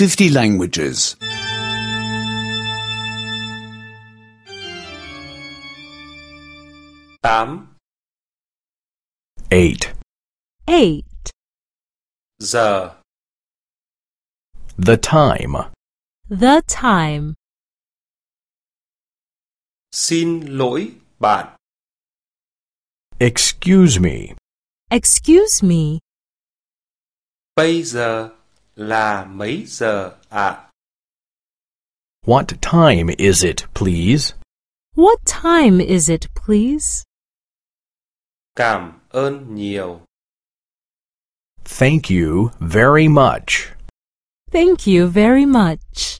50 languages. 8 8. 8. giờ The time. The time. xin lỗi bạn Excuse me. Excuse me. bây giờ là mấy giờ ạ What time is it, please? What time is it, please? cảm ơn nhiều Thank you very much. Thank you very much.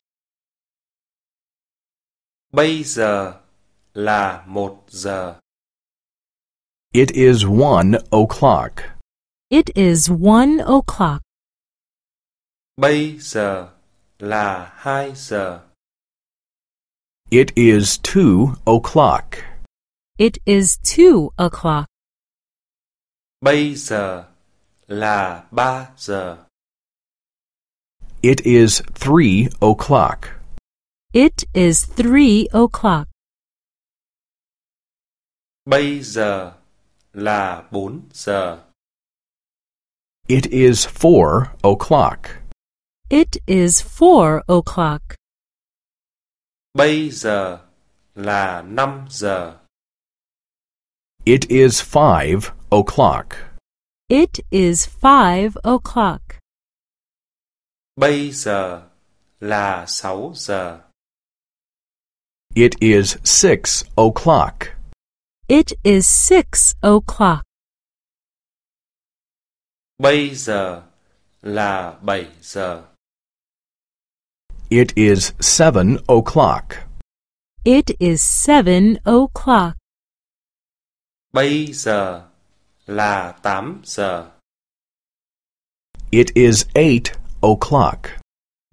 bây giờ là một giờ It is one o'clock. It is one o'clock. Bây giờ là hai giờ It is two o'clock. It is two o'clock. bây giờ là ba giờ It is three o'clock. It is three o'clock. bây giờ là bốn giờ It is four o'clock. It is four o'clock. bây giờ là năm giờ It is five o'clock. It is five o'clock. bây giờ là sáu giờ It is six o'clock. It is six o'clock. bây giờ là bảy giờ It is seven o'clock. It is seven o'clock. bây giờ là tám giờ It is eight o'clock.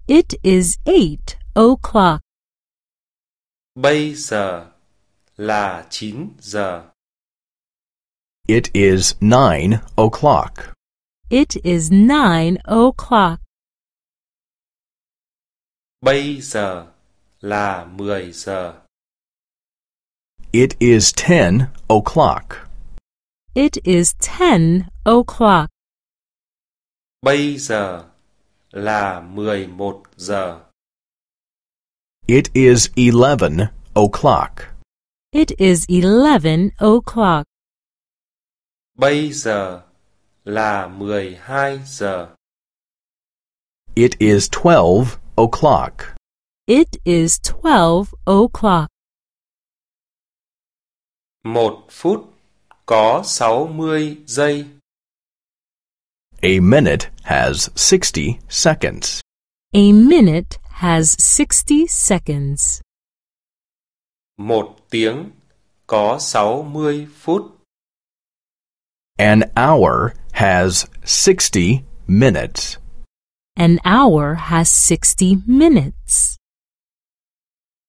It is eight o'clock. bây giờ là chín giờ It is nine o'clock. It is nine o'clock. Bây giờ là mười giờ It is ten o'clock. It is ten o'clock. bây giờ là mười một giờ It is eleven o'clock. It is eleven o'clock. bây giờ là mười hai giờ It is twelve o'clock. It is twelve o'clock. một phút có sáu mươi giây A minute has sixty seconds. A minute has sixty seconds. một tiếng có sáu mươi phút An hour has sixty minutes. An hour has sixty minutes.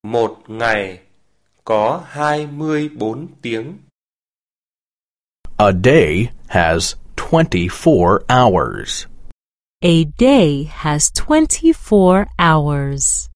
một ngày có hai mươi bốn tiếng A day has twenty-four hours. A day has twenty-four hours.